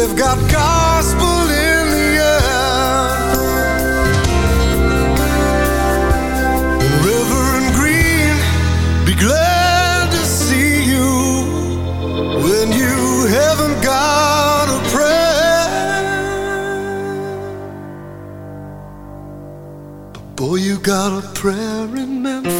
They've got gospel in the air. Reverend Green, be glad to see you when you haven't got a prayer. But boy, you got a prayer in Memphis.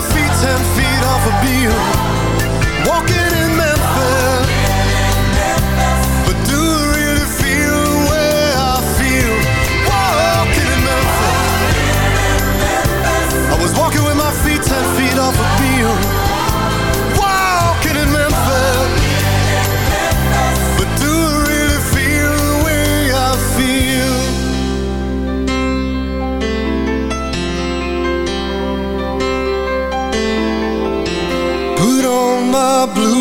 my feet ten feet off a Beale Walking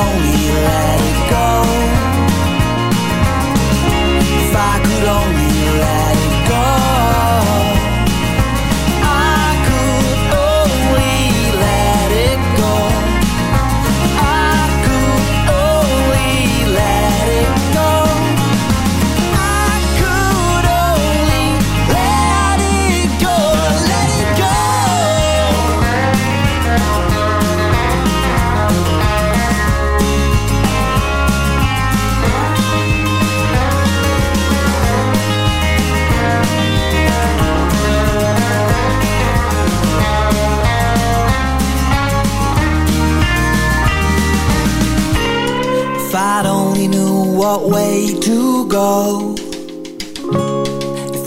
only let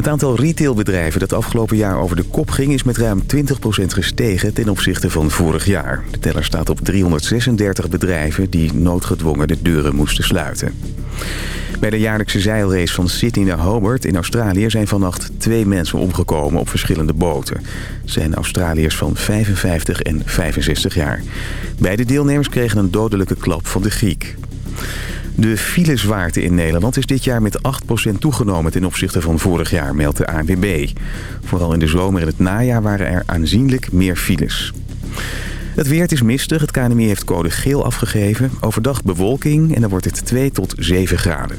Het aantal retailbedrijven dat afgelopen jaar over de kop ging... is met ruim 20% gestegen ten opzichte van vorig jaar. De teller staat op 336 bedrijven die noodgedwongen de deuren moesten sluiten. Bij de jaarlijkse zeilrace van Sydney naar Hobart in Australië... zijn vannacht twee mensen omgekomen op verschillende boten. Het zijn Australiërs van 55 en 65 jaar. Beide deelnemers kregen een dodelijke klap van de Griek. De filezwaarte in Nederland is dit jaar met 8% toegenomen ten opzichte van vorig jaar, meldt de ANWB. Vooral in de zomer en het najaar waren er aanzienlijk meer files. Het weer is mistig, het KNMI heeft code geel afgegeven. Overdag bewolking en dan wordt het 2 tot 7 graden.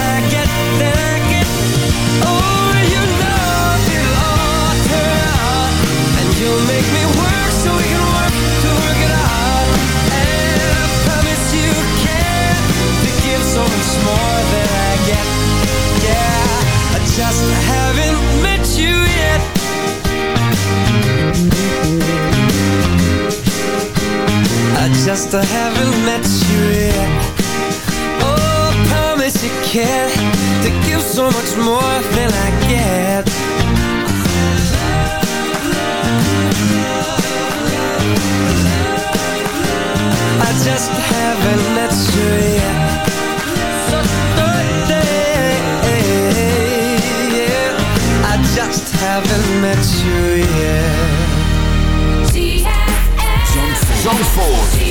I just haven't met you yet Oh, I promise you can To give so much more than I get I just haven't met you yet So Thursday, yeah. I just haven't met you yet Zandvoort.